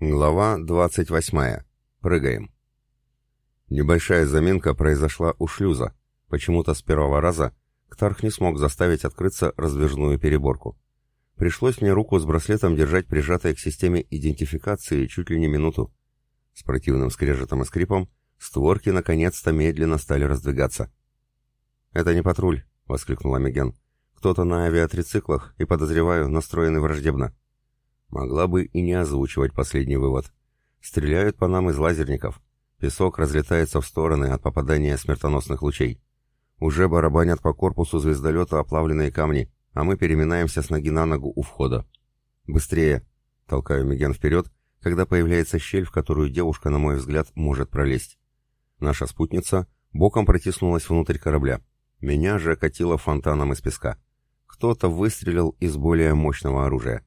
Глава 28. Прыгаем. Небольшая заминка произошла у шлюза. Почему-то с первого раза Ктарх не смог заставить открыться раздвижную переборку. Пришлось мне руку с браслетом держать прижатой к системе идентификации чуть ли не минуту. С противным скрежетом и скрипом створки наконец-то медленно стали раздвигаться. «Это не патруль», — воскликнул Амиген. «Кто-то на авиатрициклах и, подозреваю, настроены враждебно». Могла бы и не озвучивать последний вывод. Стреляют по нам из лазерников. Песок разлетается в стороны от попадания смертоносных лучей. Уже барабанят по корпусу звездолета оплавленные камни, а мы переминаемся с ноги на ногу у входа. «Быстрее!» — толкаю Меген вперед, когда появляется щель, в которую девушка, на мой взгляд, может пролезть. Наша спутница боком протиснулась внутрь корабля. Меня же катило фонтаном из песка. Кто-то выстрелил из более мощного оружия.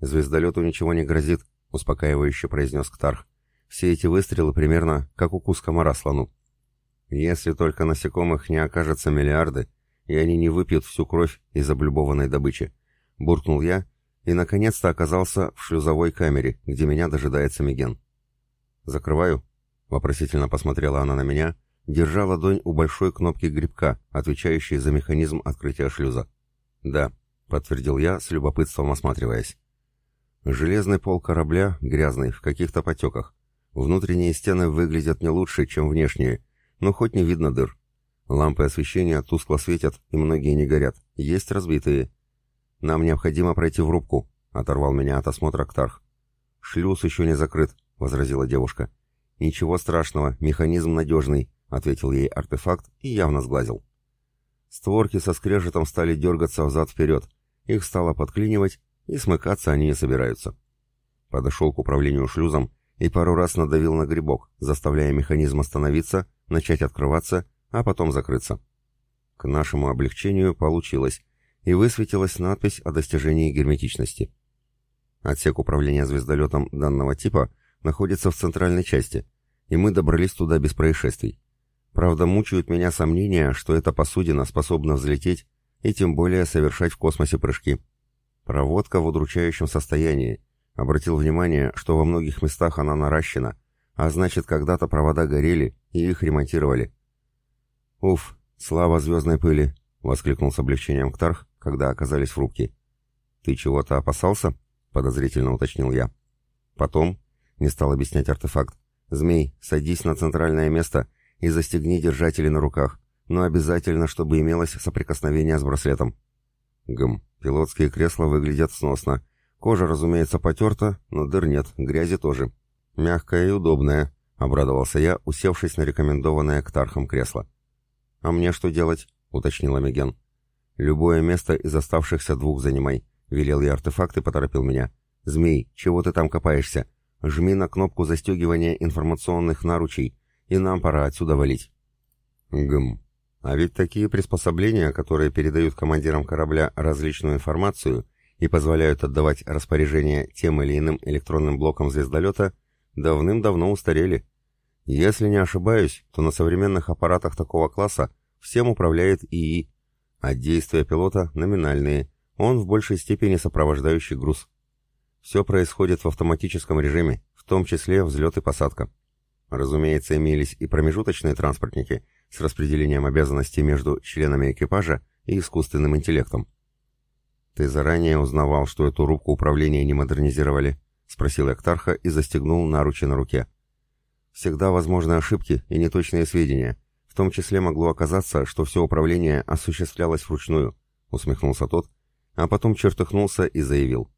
«Звездолету ничего не грозит», — успокаивающе произнес Ктарх. «Все эти выстрелы примерно как укус комара слону. Если только насекомых не окажется миллиарды, и они не выпьют всю кровь из облюбованной добычи», — буркнул я и, наконец-то, оказался в шлюзовой камере, где меня дожидается Миген. «Закрываю?» — вопросительно посмотрела она на меня, держа ладонь у большой кнопки грибка, отвечающей за механизм открытия шлюза. «Да», — подтвердил я, с любопытством осматриваясь. Железный пол корабля грязный, в каких-то потеках. Внутренние стены выглядят не лучше, чем внешние, но хоть не видно дыр. Лампы освещения тускло светят, и многие не горят. Есть разбитые. «Нам необходимо пройти в рубку», — оторвал меня от осмотра Ктарх. «Шлюз еще не закрыт», — возразила девушка. «Ничего страшного, механизм надежный», — ответил ей артефакт и явно сглазил. Створки со скрежетом стали дергаться взад-вперед. Их стало подклинивать, и смыкаться они не собираются. Подошел к управлению шлюзом и пару раз надавил на грибок, заставляя механизм остановиться, начать открываться, а потом закрыться. К нашему облегчению получилось, и высветилась надпись о достижении герметичности. Отсек управления звездолетом данного типа находится в центральной части, и мы добрались туда без происшествий. Правда, мучают меня сомнения, что эта посудина способна взлететь и тем более совершать в космосе прыжки. Проводка в удручающем состоянии. Обратил внимание, что во многих местах она наращена, а значит, когда-то провода горели, и их ремонтировали. «Уф, слава звездной пыли!» — воскликнул с облегчением Ктарх, когда оказались в рубке. «Ты чего-то опасался?» — подозрительно уточнил я. «Потом...» — не стал объяснять артефакт. «Змей, садись на центральное место и застегни держатели на руках, но обязательно, чтобы имелось соприкосновение с браслетом». Гм. Пилотские кресла выглядят сносно. Кожа, разумеется, потерта, но дыр нет, грязи тоже. Мягкая и удобная, обрадовался я, усевшись на рекомендованное Ктархом кресло. «А мне что делать?» — уточнила Меген. «Любое место из оставшихся двух занимай», — велел я артефакт и поторопил меня. «Змей, чего ты там копаешься? Жми на кнопку застегивания информационных наручей, и нам пора отсюда валить». «Гм», а ведь такие приспособления, которые передают командирам корабля различную информацию и позволяют отдавать распоряжения тем или иным электронным блокам звездолета, давным-давно устарели. Если не ошибаюсь, то на современных аппаратах такого класса всем управляет ИИ, а действия пилота номинальные, он в большей степени сопровождающий груз. Все происходит в автоматическом режиме, в том числе взлет и посадка. Разумеется, имелись и промежуточные транспортники – с распределением обязанностей между членами экипажа и искусственным интеллектом. «Ты заранее узнавал, что эту рубку управления не модернизировали?» — спросил Эктарха и застегнул наручи на руке. «Всегда возможны ошибки и неточные сведения. В том числе могло оказаться, что все управление осуществлялось вручную», — усмехнулся тот, а потом чертыхнулся и заявил.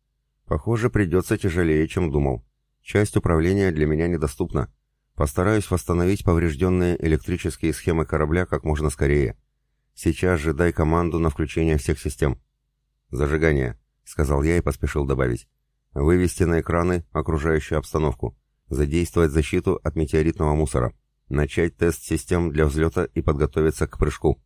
«Похоже, придется тяжелее, чем думал. Часть управления для меня недоступна. Постараюсь восстановить поврежденные электрические схемы корабля как можно скорее. Сейчас же дай команду на включение всех систем. Зажигание, сказал я и поспешил добавить. Вывести на экраны окружающую обстановку. Задействовать защиту от метеоритного мусора. Начать тест систем для взлета и подготовиться к прыжку.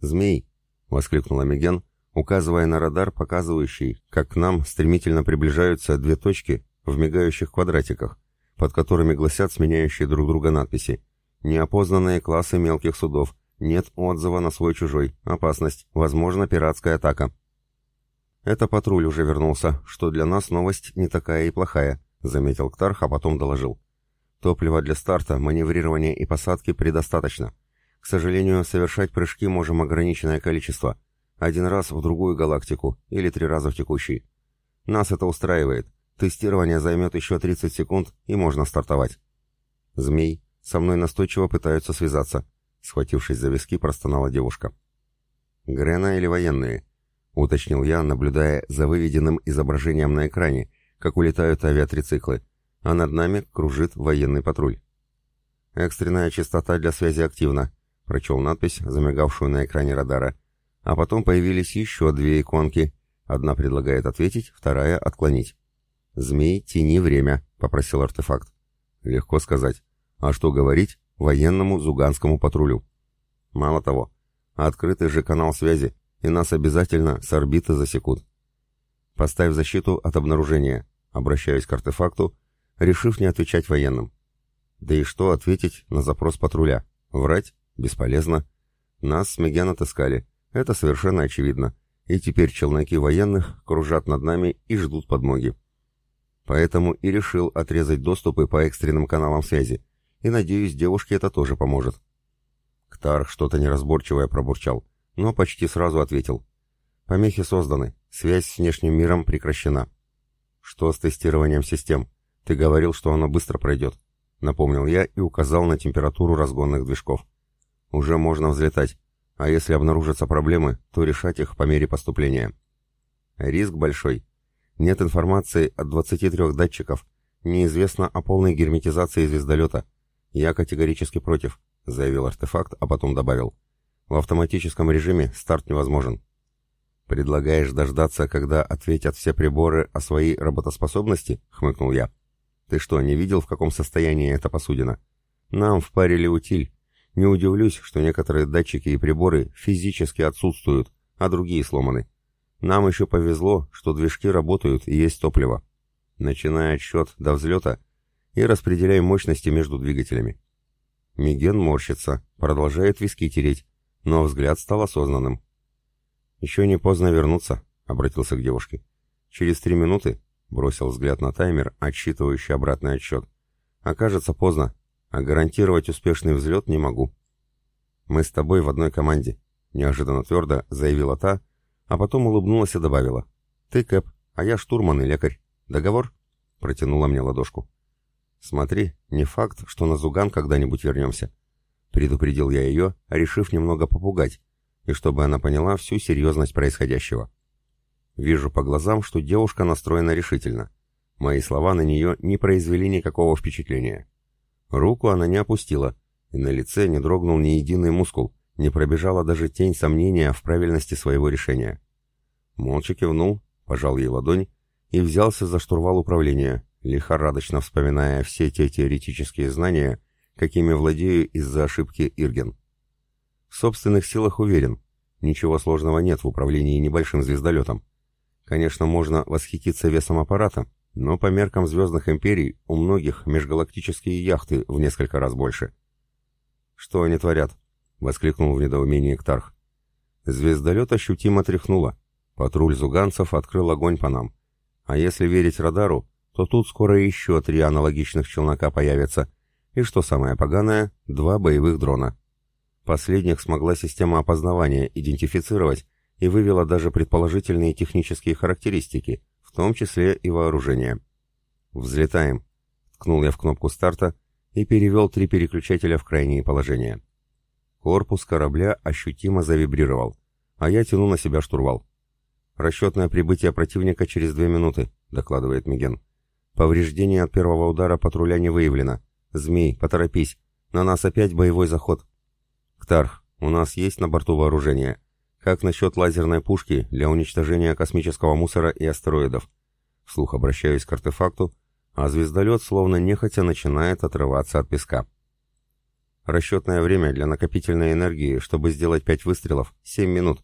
«Змей!» — воскликнула Меген, указывая на радар, показывающий, как к нам стремительно приближаются две точки в мигающих квадратиках, под которыми гласят сменяющие друг друга надписи. Неопознанные классы мелких судов. Нет отзыва на свой-чужой. Опасность. Возможно, пиратская атака. Это патруль уже вернулся, что для нас новость не такая и плохая, — заметил Ктарх, а потом доложил. «Топлива для старта, маневрирования и посадки предостаточно. К сожалению, совершать прыжки можем ограниченное количество. Один раз в другую галактику или три раза в текущей. Нас это устраивает. Тестирование займет еще 30 секунд, и можно стартовать». «Змей, со мной настойчиво пытаются связаться», — схватившись за виски, простонала девушка. «Грена или военные?» — уточнил я, наблюдая за выведенным изображением на экране, как улетают авиатрициклы, а над нами кружит военный патруль. «Экстренная частота для связи активна», — прочел надпись, замигавшую на экране радара, а потом появились еще две иконки. Одна предлагает ответить, вторая — отклонить. «Змей, тяни время», — попросил артефакт. Легко сказать. А что говорить военному зуганскому патрулю? Мало того, Открытый же канал связи, и нас обязательно с орбиты засекут. Поставь защиту от обнаружения, обращаюсь к артефакту, решив не отвечать военным. Да и что ответить на запрос патруля? Врать? Бесполезно. Нас с Меген отыскали, это совершенно очевидно. И теперь челноки военных кружат над нами и ждут подмоги. Поэтому и решил отрезать доступы по экстренным каналам связи. И надеюсь, девушке это тоже поможет. Ктарх что-то неразборчивое пробурчал, но почти сразу ответил. Помехи созданы, связь с внешним миром прекращена. Что с тестированием систем? Ты говорил, что оно быстро пройдет. Напомнил я и указал на температуру разгонных движков. Уже можно взлетать, а если обнаружатся проблемы, то решать их по мере поступления. Риск большой. Нет информации от 23 датчиков. Неизвестно о полной герметизации звездолета. Я категорически против. — заявил артефакт, а потом добавил. «В автоматическом режиме старт невозможен». «Предлагаешь дождаться, когда ответят все приборы о своей работоспособности?» — хмыкнул я. «Ты что, не видел, в каком состоянии эта посудина? Нам впарили утиль. Не удивлюсь, что некоторые датчики и приборы физически отсутствуют, а другие сломаны. Нам еще повезло, что движки работают и есть топливо. Начиная отсчет до взлета и распределяй мощности между двигателями. Миген морщится, продолжает виски тереть, но взгляд стал осознанным. «Еще не поздно вернуться», — обратился к девушке. «Через три минуты», — бросил взгляд на таймер, отсчитывающий обратный отсчет. «Окажется поздно, а гарантировать успешный взлет не могу». «Мы с тобой в одной команде», — неожиданно твердо заявила та, а потом улыбнулась и добавила. «Ты Кэп, а я штурман и лекарь. Договор?» — протянула мне ладошку. «Смотри, не факт, что на Зуган когда-нибудь вернемся», — предупредил я ее, решив немного попугать, и чтобы она поняла всю серьезность происходящего. Вижу по глазам, что девушка настроена решительно. Мои слова на нее не произвели никакого впечатления. Руку она не опустила, и на лице не дрогнул ни единый мускул, не пробежала даже тень сомнения в правильности своего решения. Молча кивнул, пожал ей ладонь и взялся за штурвал управления, лихорадочно вспоминая все те теоретические знания, какими владею из-за ошибки Ирген. В собственных силах уверен, ничего сложного нет в управлении небольшим звездолетом. Конечно, можно восхититься весом аппарата, но по меркам звездных империй у многих межгалактические яхты в несколько раз больше. «Что они творят?» — воскликнул в недоумении Ктарх. Звездолет ощутимо тряхнуло. Патруль зуганцев открыл огонь по нам. А если верить радару, то тут скоро еще три аналогичных челнока появятся, и, что самое поганое, два боевых дрона. Последних смогла система опознавания идентифицировать и вывела даже предположительные технические характеристики, в том числе и вооружение. «Взлетаем», — ткнул я в кнопку старта и перевел три переключателя в крайние положения. Корпус корабля ощутимо завибрировал, а я тяну на себя штурвал. «Расчетное прибытие противника через две минуты», — докладывает Миген. Повреждений от первого удара патруля не выявлено. Змей, поторопись. На нас опять боевой заход. Ктарх, у нас есть на борту вооружение. Как насчет лазерной пушки для уничтожения космического мусора и астероидов? Вслух обращаюсь к артефакту, а звездолет словно нехотя начинает отрываться от песка. Расчетное время для накопительной энергии, чтобы сделать пять выстрелов, семь минут.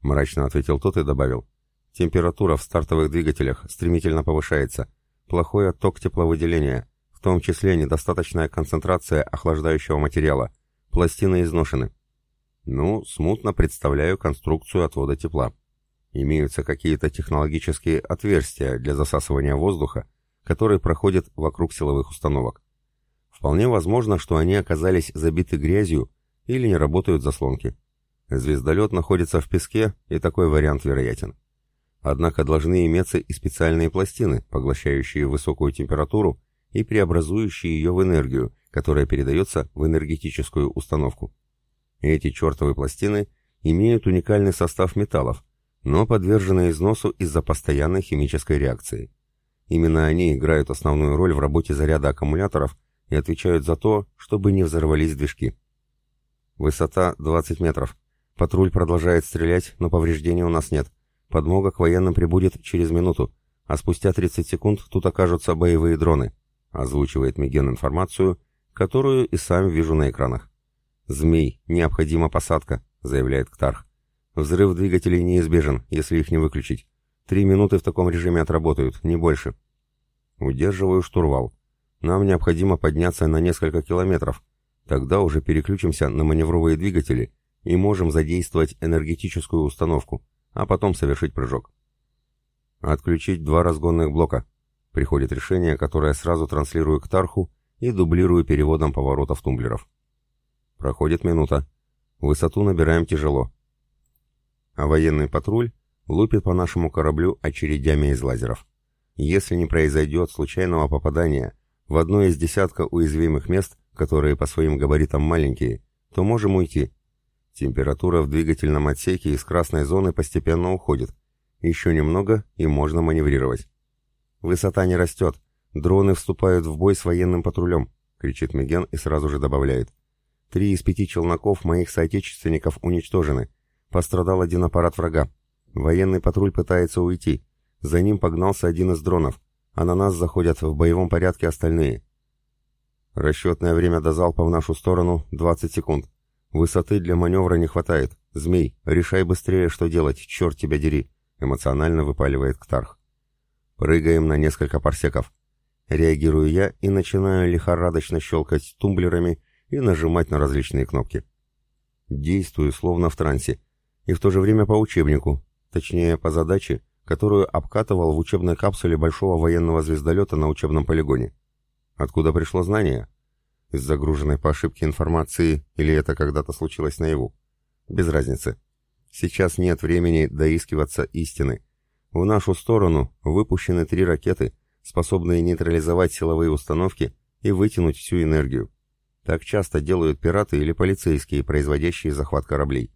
Мрачно ответил тот и добавил. Температура в стартовых двигателях стремительно повышается – плохой отток тепловыделения, в том числе недостаточная концентрация охлаждающего материала, пластины изношены. Ну, смутно представляю конструкцию отвода тепла. Имеются какие-то технологические отверстия для засасывания воздуха, который проходит вокруг силовых установок. Вполне возможно, что они оказались забиты грязью или не работают заслонки. Звездолет находится в песке, и такой вариант вероятен. Однако должны иметься и специальные пластины, поглощающие высокую температуру и преобразующие ее в энергию, которая передается в энергетическую установку. Эти чертовы пластины имеют уникальный состав металлов, но подвержены износу из-за постоянной химической реакции. Именно они играют основную роль в работе заряда аккумуляторов и отвечают за то, чтобы не взорвались движки. Высота 20 метров. Патруль продолжает стрелять, но повреждений у нас нет. Подмога к военным прибудет через минуту, а спустя 30 секунд тут окажутся боевые дроны, озвучивает Миген информацию, которую и сам вижу на экранах. «Змей, необходима посадка», — заявляет Ктарх. «Взрыв двигателей неизбежен, если их не выключить. Три минуты в таком режиме отработают, не больше». Удерживаю штурвал. Нам необходимо подняться на несколько километров. Тогда уже переключимся на маневровые двигатели и можем задействовать энергетическую установку, а потом совершить прыжок. Отключить два разгонных блока. Приходит решение, которое сразу транслирую к Тарху и дублирую переводом поворотов тумблеров. Проходит минута. Высоту набираем тяжело. А военный патруль лупит по нашему кораблю очередями из лазеров. Если не произойдет случайного попадания в одно из десятка уязвимых мест, которые по своим габаритам маленькие, то можем уйти. Температура в двигательном отсеке из красной зоны постепенно уходит. Еще немного, и можно маневрировать. «Высота не растет. Дроны вступают в бой с военным патрулем», — кричит Меген и сразу же добавляет. Три из пяти челноков моих соотечественников уничтожены. Пострадал один аппарат врага. Военный патруль пытается уйти. За ним погнался один из дронов, а на нас заходят в боевом порядке остальные. Расчетное время до залпа в нашу сторону 20 секунд. Высоты для маневра не хватает. Змей, решай быстрее, что делать, черт тебя дери, эмоционально выпаливает Ктарх. Прыгаем на несколько парсеков. Реагирую я и начинаю лихорадочно щелкать тумблерами и нажимать на различные кнопки. Действую словно в трансе, и в то же время по учебнику, точнее по задаче, которую обкатывал в учебной капсуле большого военного звездолета на учебном полигоне. Откуда пришло знание? Из загруженной по ошибке информации или это когда-то случилось наяву? Без разницы. Сейчас нет времени доискиваться истины. В нашу сторону выпущены три ракеты, способные нейтрализовать силовые установки и вытянуть всю энергию. Так часто делают пираты или полицейские, производящие захват кораблей.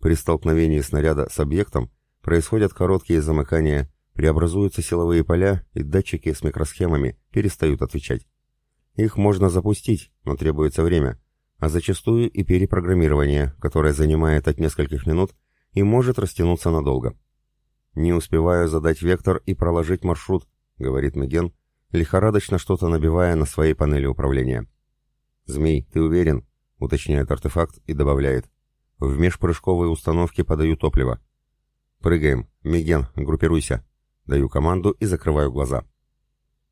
При столкновении снаряда с объектом происходят короткие замыкания, преобразуются силовые поля, и датчики с микросхемами перестают отвечать. Их можно запустить, но требуется время, а зачастую и перепрограммирование, которое занимает от нескольких минут и может растянуться надолго. «Не успеваю задать вектор и проложить маршрут», — говорит Меген, лихорадочно что-то набивая на своей панели управления. «Змей, ты уверен?» — уточняет артефакт и добавляет. «В межпрыжковые установки подаю топливо». «Прыгаем. Миген, группируйся». Даю команду и закрываю глаза.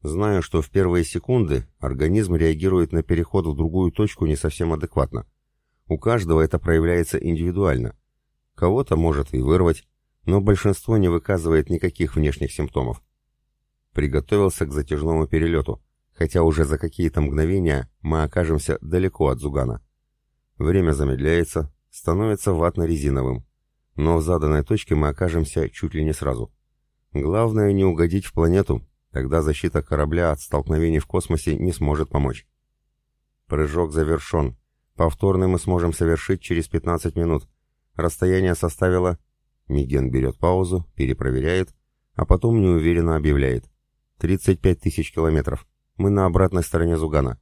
Знаю, что в первые секунды организм реагирует на переход в другую точку не совсем адекватно. У каждого это проявляется индивидуально. Кого-то может и вырвать, но большинство не выказывает никаких внешних симптомов. Приготовился к затяжному перелету хотя уже за какие-то мгновения мы окажемся далеко от Зугана. Время замедляется, становится ватно-резиновым, но в заданной точке мы окажемся чуть ли не сразу. Главное не угодить в планету, тогда защита корабля от столкновений в космосе не сможет помочь. Прыжок завершен. Повторный мы сможем совершить через 15 минут. Расстояние составило... Миген берет паузу, перепроверяет, а потом неуверенно объявляет. 35 тысяч километров. Мы на обратной стороне Зугана.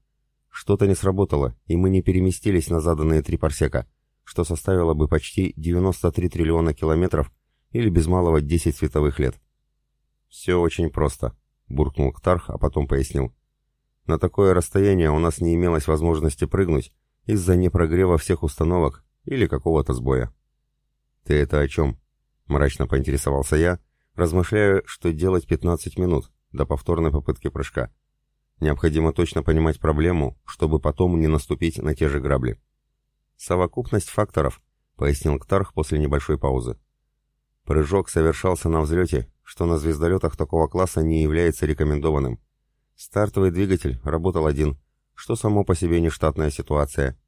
Что-то не сработало, и мы не переместились на заданные три парсека, что составило бы почти 93 триллиона километров или без малого 10 световых лет. «Все очень просто», — буркнул Ктарх, а потом пояснил. «На такое расстояние у нас не имелось возможности прыгнуть из-за непрогрева всех установок или какого-то сбоя». «Ты это о чем?» — мрачно поинтересовался я, размышляя, что делать 15 минут до повторной попытки прыжка. Необходимо точно понимать проблему, чтобы потом не наступить на те же грабли. «Совокупность факторов», — пояснил Ктарх после небольшой паузы. «Прыжок совершался на взлете, что на звездолетах такого класса не является рекомендованным. Стартовый двигатель работал один, что само по себе нештатная ситуация.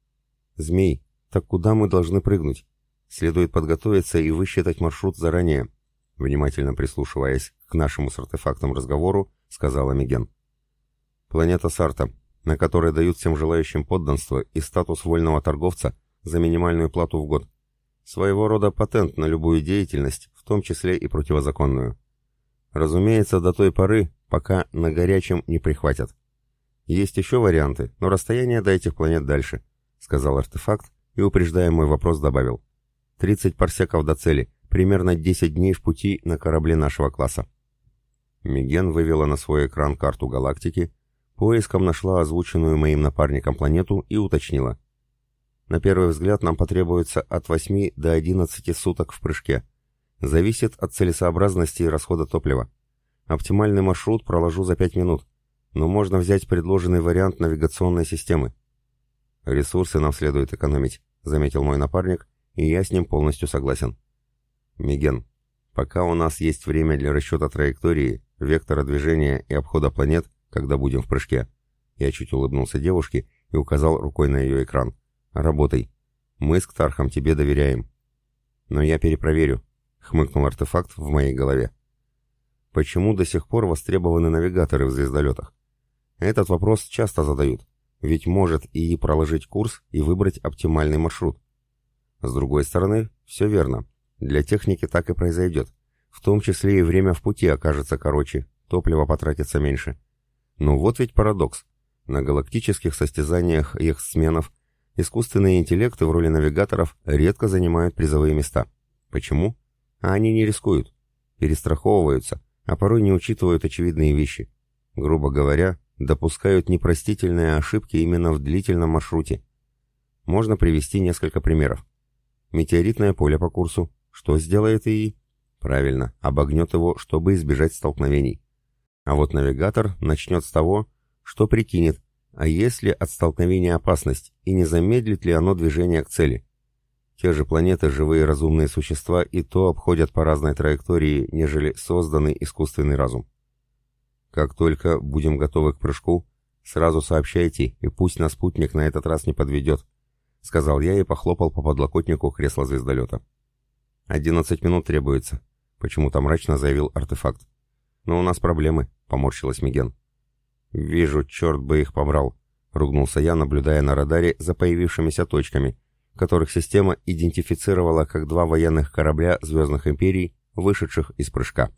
Змей, так куда мы должны прыгнуть? Следует подготовиться и высчитать маршрут заранее. Внимательно прислушиваясь к нашему с артефактом разговору, сказала Миген. Планета Сарта, на которой дают всем желающим подданство и статус вольного торговца за минимальную плату в год. Своего рода патент на любую деятельность, в том числе и противозаконную. Разумеется, до той поры, пока на горячем не прихватят. Есть еще варианты, но расстояние до этих планет дальше, сказал артефакт и, упреждая мой вопрос, добавил. 30 парсеков до цели, примерно 10 дней в пути на корабле нашего класса. Миген вывела на свой экран карту галактики, поиском нашла озвученную моим напарником планету и уточнила. На первый взгляд нам потребуется от 8 до 11 суток в прыжке. Зависит от целесообразности и расхода топлива. Оптимальный маршрут проложу за 5 минут, но можно взять предложенный вариант навигационной системы. Ресурсы нам следует экономить, заметил мой напарник, и я с ним полностью согласен. Миген, пока у нас есть время для расчета траектории, вектора движения и обхода планет, когда будем в прыжке, я чуть улыбнулся девушке и указал рукой на ее экран. Работай. Мы с Ктархом тебе доверяем. Но я перепроверю, хмыкнул артефакт в моей голове. Почему до сих пор востребованы навигаторы в звездолетах? Этот вопрос часто задают, ведь может и проложить курс, и выбрать оптимальный маршрут. С другой стороны, все верно. Для техники так и произойдет. В том числе и время в пути окажется короче, топливо потратится меньше. Но вот ведь парадокс. На галактических состязаниях их сменов Искусственные интеллекты в роли навигаторов редко занимают призовые места. Почему? А они не рискуют, перестраховываются, а порой не учитывают очевидные вещи. Грубо говоря, допускают непростительные ошибки именно в длительном маршруте. Можно привести несколько примеров. Метеоритное поле по курсу. Что сделает ИИ? Правильно, обогнет его, чтобы избежать столкновений. А вот навигатор начнет с того, что прикинет, а если от столкновения опасность, и не замедлит ли оно движение к цели? Те же планеты, живые разумные существа и то обходят по разной траектории, нежели созданный искусственный разум. Как только будем готовы к прыжку, сразу сообщайте, и пусть нас спутник на этот раз не подведет, сказал я и похлопал по подлокотнику кресла звездолета. «Одиннадцать минут требуется», — почему-то мрачно заявил артефакт. «Но у нас проблемы», — поморщилась Миген. «Вижу, черт бы их побрал», — ругнулся я, наблюдая на радаре за появившимися точками, которых система идентифицировала как два военных корабля Звездных Империй, вышедших из прыжка.